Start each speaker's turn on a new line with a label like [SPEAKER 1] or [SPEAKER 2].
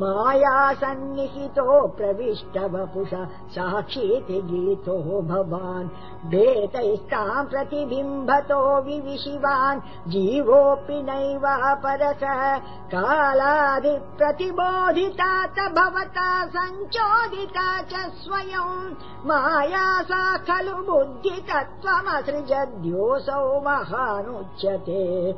[SPEAKER 1] माया सन्निहितो प्रविष्ट वपुष साक्षीति गीतो भवान्। वेतैस्ताम् प्रतिबिम्बतो विविशिवान् जीवोऽपि नैवापरस कालादिप्रतिबोधिता च भवता सञ्चोदिता च स्वयम् माया सा खलु बुद्धितत्त्वमसृजद्योऽसौ महानुच्यते।